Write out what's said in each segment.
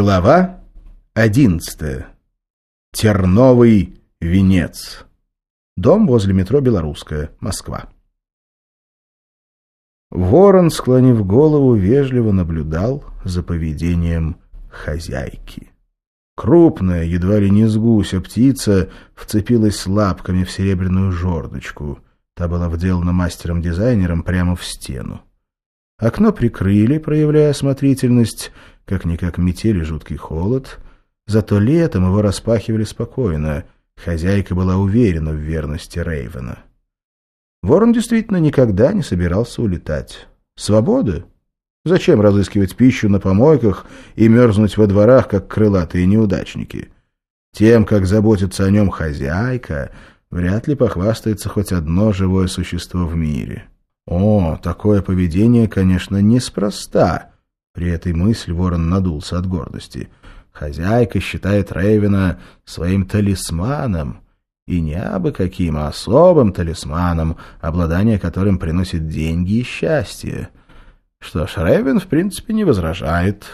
Глава одиннадцатая. Терновый венец. Дом возле метро «Белорусская», Москва. Ворон, склонив голову, вежливо наблюдал за поведением хозяйки. Крупная, едва ли не с гуся, птица вцепилась лапками в серебряную жердочку. Та была вделана мастером-дизайнером прямо в стену. Окно прикрыли, проявляя осмотрительность, как-никак метели жуткий холод. Зато летом его распахивали спокойно. Хозяйка была уверена в верности Рейвена. Ворон действительно никогда не собирался улетать. Свобода? Зачем разыскивать пищу на помойках и мерзнуть во дворах, как крылатые неудачники? Тем, как заботится о нем хозяйка, вряд ли похвастается хоть одно живое существо в мире. О, такое поведение, конечно, неспроста — при этой мысли ворон надулся от гордости. Хозяйка считает Рейвена своим талисманом, и не абы каким, а особым талисманом, обладание которым приносит деньги и счастье. Что ж, Рейвен, в принципе, не возражает.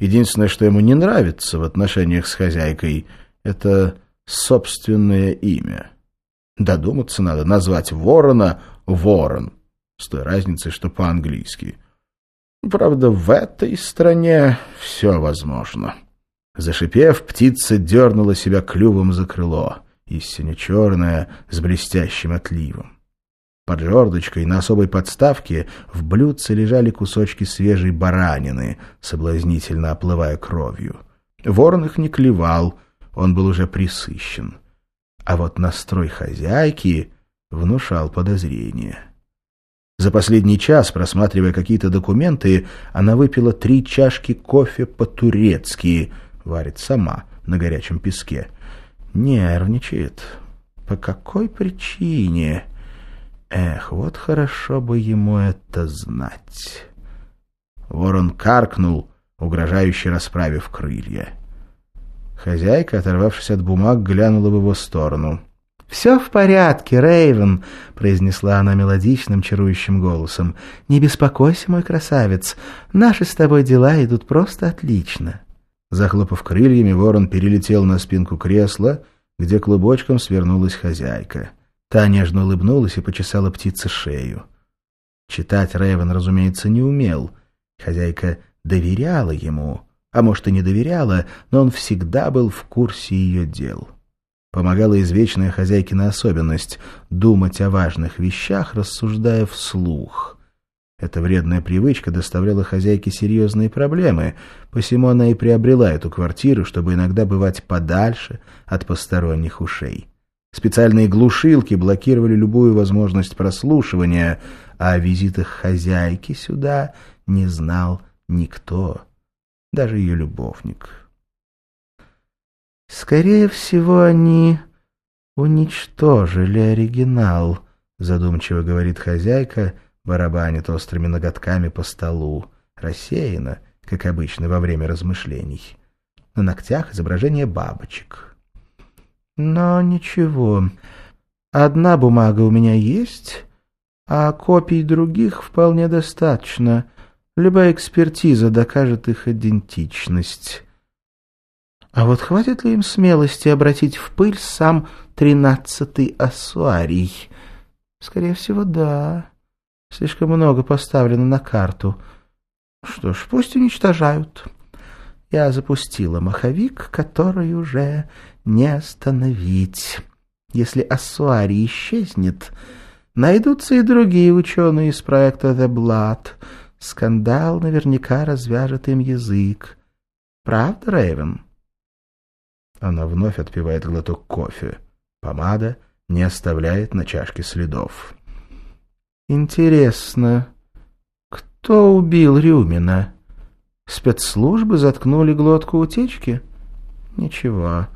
Единственное, что ему не нравится в отношениях с хозяйкой, это собственное имя. Додуматься надо назвать ворона «ворон», с той разницей, что по-английски — Правда, в этой стране все возможно. Зашипев, птица дернула себя клювом за крыло, истинно черная, с блестящим отливом. Под жердочкой на особой подставке в блюдце лежали кусочки свежей баранины, соблазнительно оплывая кровью. Ворон их не клевал, он был уже присыщен. А вот настрой хозяйки внушал подозрение. За последний час, просматривая какие-то документы, она выпила три чашки кофе по-турецки, варит сама на горячем песке. Нервничает. По какой причине? Эх, вот хорошо бы ему это знать. Ворон каркнул, угрожающе расправив крылья. Хозяйка, оторвавшись от бумаг, глянула в его сторону. «Все в порядке, Рейвен», — произнесла она мелодичным, чарующим голосом. «Не беспокойся, мой красавец. Наши с тобой дела идут просто отлично». Захлопав крыльями, ворон перелетел на спинку кресла, где клубочком свернулась хозяйка. Та нежно улыбнулась и почесала птице шею. Читать Рейвен, разумеется, не умел. Хозяйка доверяла ему, а может и не доверяла, но он всегда был в курсе ее дел. — помогала извечная хозяйкина особенность — думать о важных вещах, рассуждая вслух. Эта вредная привычка доставляла хозяйке серьезные проблемы, посему она и приобрела эту квартиру, чтобы иногда бывать подальше от посторонних ушей. Специальные глушилки блокировали любую возможность прослушивания, а о визитах хозяйки сюда не знал никто, даже ее любовник. Скорее всего, они уничтожили оригинал, задумчиво говорит хозяйка, барабанит острыми ноготками по столу, рассеянно, как обычно во время размышлений. На ногтях изображение бабочек. Но ничего, одна бумага у меня есть, а копий других вполне достаточно. Любая экспертиза докажет их идентичность. А вот хватит ли им смелости обратить в пыль сам тринадцатый ассуарий? Скорее всего, да. Слишком много поставлено на карту. Что ж, пусть уничтожают. Я запустила маховик, который уже не остановить. Если ассуарий исчезнет, найдутся и другие ученые из проекта «The Blood». Скандал наверняка развяжет им язык. Правда, Рэйвен? Она вновь отпивает глоток кофе. Помада не оставляет на чашке следов. «Интересно, кто убил Рюмина? Спецслужбы заткнули глотку утечки? Ничего,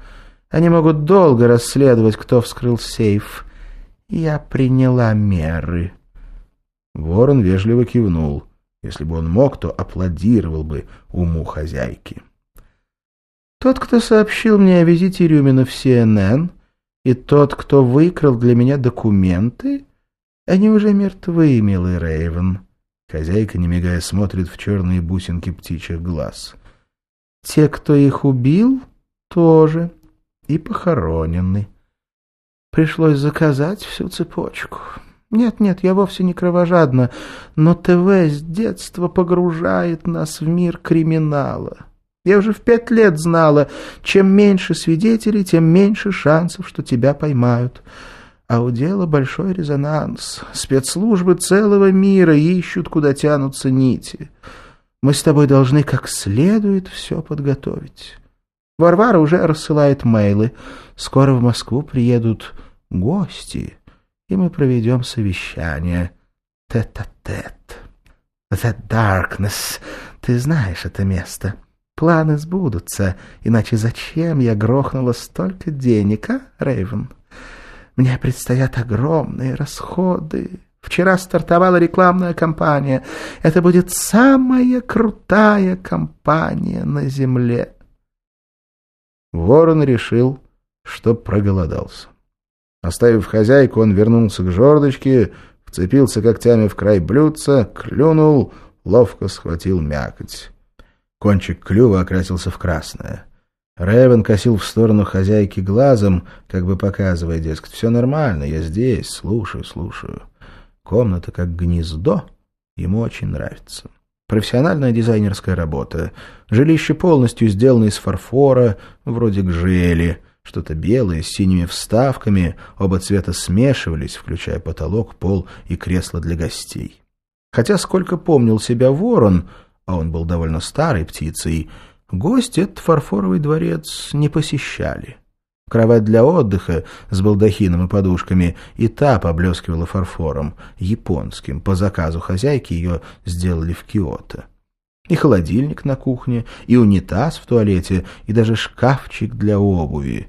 они могут долго расследовать, кто вскрыл сейф. Я приняла меры». Ворон вежливо кивнул. Если бы он мог, то аплодировал бы уму хозяйки. Тот, кто сообщил мне о визите Рюмина в CNN, и тот, кто выкрал для меня документы, они уже мертвы, милый Рейвен. Хозяйка, не мигая, смотрит в черные бусинки птичьих глаз. Те, кто их убил, тоже и похоронены. Пришлось заказать всю цепочку. Нет-нет, я вовсе не кровожадна, но ТВ с детства погружает нас в мир криминала. Я уже в пять лет знала, чем меньше свидетелей, тем меньше шансов, что тебя поймают. А у дела большой резонанс. Спецслужбы целого мира ищут, куда тянутся нити. Мы с тобой должны как следует все подготовить. Варвара уже рассылает мейлы. Скоро в Москву приедут гости, и мы проведем совещание тет-а-тет. The Darkness. Ты знаешь это место. Планы сбудутся, иначе зачем я грохнула столько денег, а, Рейвен? Мне предстоят огромные расходы. Вчера стартовала рекламная кампания. Это будет самая крутая кампания на Земле. Ворон решил, что проголодался. Оставив хозяйку, он вернулся к жердочке, вцепился когтями в край блюдца, клюнул, ловко схватил мякоть. Кончик клюва окрасился в красное. Рэвен косил в сторону хозяйки глазом, как бы показывая, дескать, все нормально, я здесь, слушаю, слушаю. Комната как гнездо, ему очень нравится. Профессиональная дизайнерская работа. Жилище полностью сделано из фарфора, вроде гжели. Что-то белое, с синими вставками, оба цвета смешивались, включая потолок, пол и кресло для гостей. Хотя сколько помнил себя ворон, а он был довольно старой птицей, гости этот фарфоровый дворец не посещали. Кровать для отдыха с балдахином и подушками и та поблескивала фарфором, японским. По заказу хозяйки ее сделали в Киото. И холодильник на кухне, и унитаз в туалете, и даже шкафчик для обуви.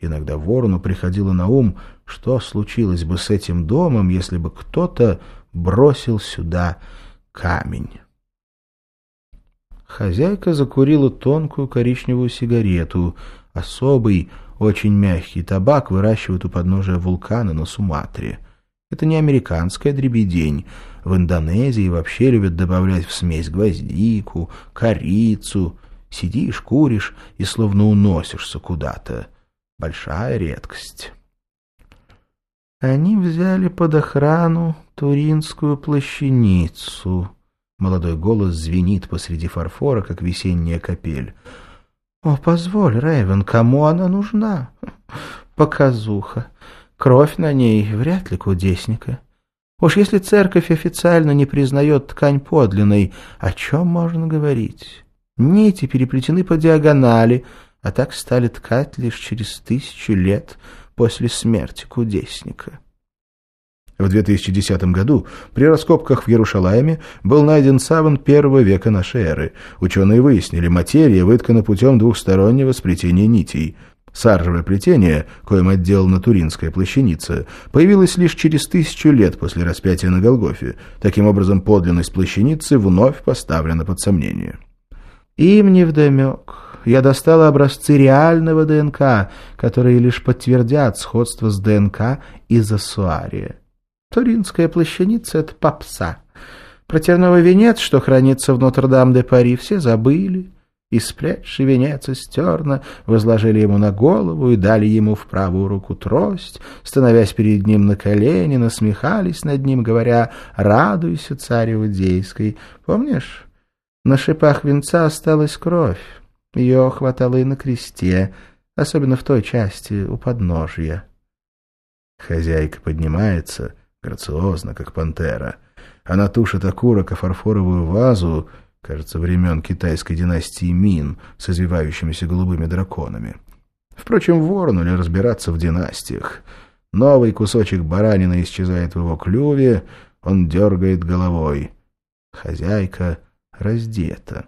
Иногда ворону приходило на ум, что случилось бы с этим домом, если бы кто-то бросил сюда камень. Хозяйка закурила тонкую коричневую сигарету, особый, очень мягкий табак выращивают у подножия вулкана на Суматре. Это не американская дребедень. В Индонезии вообще любят добавлять в смесь гвоздику, корицу. Сидишь, куришь и словно уносишься куда-то. Большая редкость. Они взяли под охрану Туринскую плащаницу. Молодой голос звенит посреди фарфора, как весенняя капель. «О, позволь, Рэйвен, кому она нужна?» «Показуха. Кровь на ней вряд ли кудесника. Уж если церковь официально не признает ткань подлинной, о чем можно говорить? Нити переплетены по диагонали, а так стали ткать лишь через тысячу лет после смерти кудесника». В 2010 году при раскопках в Иерушалайме был найден саван первого века нашей эры. Ученые выяснили, материя выткана путем двухстороннего сплетения нитей. Саржевое плетение, коим отделана Туринская плащаница, появилось лишь через тысячу лет после распятия на Голгофе. Таким образом, подлинность плащаницы вновь поставлена под сомнение. Им невдомек. Я достала образцы реального ДНК, которые лишь подтвердят сходство с ДНК из Асуария. Туринская плащаница — это попса. Про терновый венец, что хранится в Нотр-Дам-де-Пари, все забыли. И сплетший венец из терна возложили ему на голову и дали ему в правую руку трость, становясь перед ним на колени, насмехались над ним, говоря «Радуйся, царь Иудейской». Помнишь? На шипах венца осталась кровь. Ее хватало и на кресте, особенно в той части у подножья. Хозяйка поднимается — грациозно, как пантера. Она тушит окурок о фарфоровую вазу, кажется, времен китайской династии Мин с извивающимися голубыми драконами. Впрочем, ворону ли разбираться в династиях? Новый кусочек баранины исчезает в его клюве, он дергает головой. Хозяйка раздета.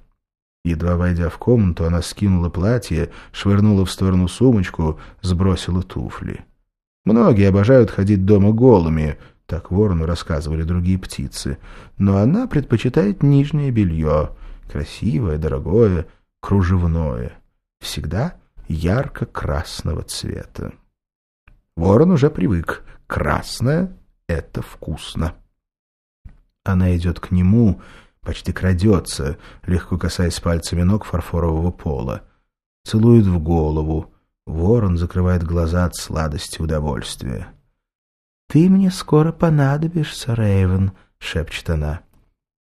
Едва войдя в комнату, она скинула платье, швырнула в сторону сумочку, сбросила туфли. Многие обожают ходить дома голыми, так ворону рассказывали другие птицы. Но она предпочитает нижнее белье. Красивое, дорогое, кружевное. Всегда ярко-красного цвета. Ворон уже привык. Красное — это вкусно. Она идет к нему, почти крадется, легко касаясь пальцами ног фарфорового пола. Целует в голову. Ворон закрывает глаза от сладости удовольствия. «Ты мне скоро понадобишься, Рейвен», — шепчет она.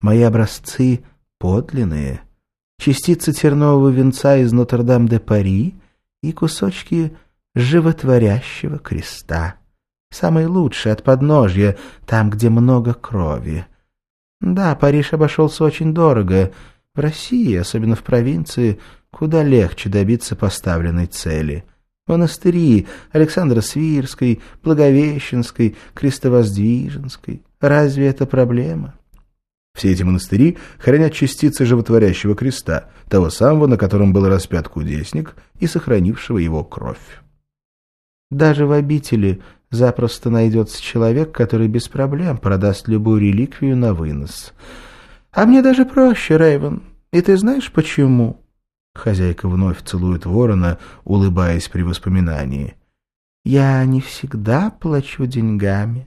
«Мои образцы подлинные, частицы тернового венца из Нотр-Дам-де-Пари и кусочки животворящего креста. Самые лучшие от подножья, там, где много крови. Да, Париж обошелся очень дорого. В России, особенно в провинции, куда легче добиться поставленной цели — Монастыри Александра Свирской, Благовещенской, Крестовоздвиженской. Разве это проблема? Все эти монастыри хранят частицы животворящего креста, того самого, на котором был распят кудесник и сохранившего его кровь. Даже в обители запросто найдется человек, который без проблем продаст любую реликвию на вынос. А мне даже проще, Рейвен. И ты знаешь почему? Хозяйка вновь целует ворона, улыбаясь при воспоминании. «Я не всегда плачу деньгами.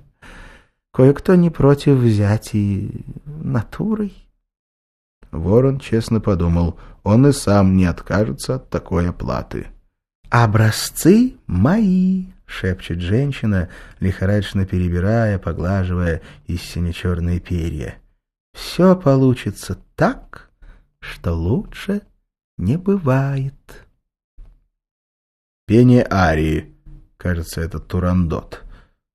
Кое-кто не против взять и натурой». Ворон честно подумал, он и сам не откажется от такой оплаты. «Образцы мои!» — шепчет женщина, лихорадочно перебирая, поглаживая из сине-черные перья. «Все получится так, что лучше не бывает. Пение арии. Кажется, это Турандот.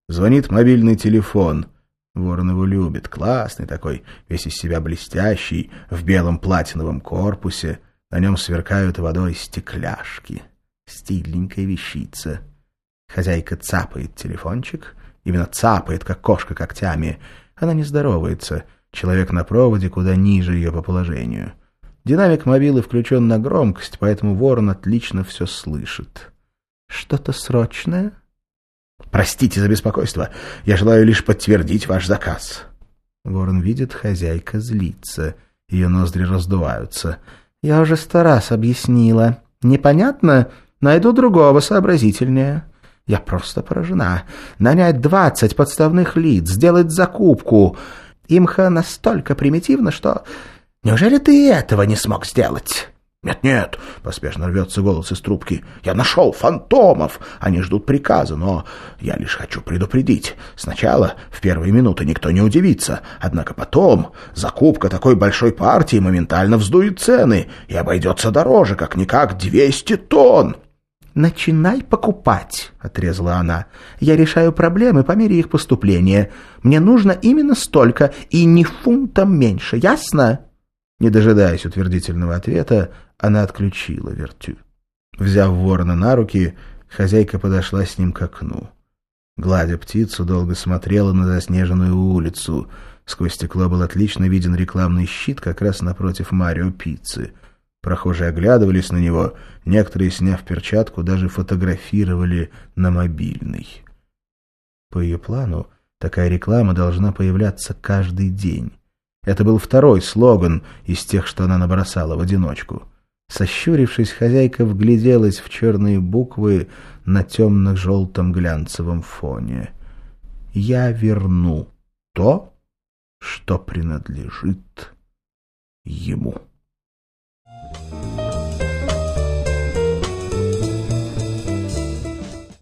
Звонит мобильный телефон. Ворон его любит. Классный такой, весь из себя блестящий, в белом платиновом корпусе. На нем сверкают водой стекляшки. Стильненькая вещица. Хозяйка цапает телефончик. Именно цапает, как кошка когтями. Она не здоровается. Человек на проводе куда ниже ее по положению. — Динамик мобилы включен на громкость, поэтому ворон отлично все слышит. «Что-то срочное?» «Простите за беспокойство. Я желаю лишь подтвердить ваш заказ». Ворон видит, хозяйка злится. Ее ноздри раздуваются. «Я уже сто раз объяснила. Непонятно? Найду другого сообразительнее». «Я просто поражена. Нанять двадцать подставных лиц, сделать закупку. Имха настолько примитивно, что Неужели ты этого не смог сделать?» «Нет-нет», — поспешно рвется голос из трубки, — «я нашел фантомов. Они ждут приказа, но я лишь хочу предупредить. Сначала, в первые минуты, никто не удивится, однако потом закупка такой большой партии моментально вздует цены и обойдется дороже, как-никак 200 тонн». «Начинай покупать», — отрезала она. «Я решаю проблемы по мере их поступления. Мне нужно именно столько и ни фунтом меньше, ясно?» Не дожидаясь утвердительного ответа, она отключила вертю. Взяв ворона на руки, хозяйка подошла с ним к окну. Гладя птицу, долго смотрела на заснеженную улицу. Сквозь стекло был отлично виден рекламный щит как раз напротив Марио Пиццы. Прохожие оглядывались на него, некоторые, сняв перчатку, даже фотографировали на мобильный. По ее плану, такая реклама должна появляться каждый день. Это был второй слоган из тех, что она набросала в одиночку. Сощурившись, хозяйка вгляделась в черные буквы на темно-желтом глянцевом фоне. «Я верну то, что принадлежит ему».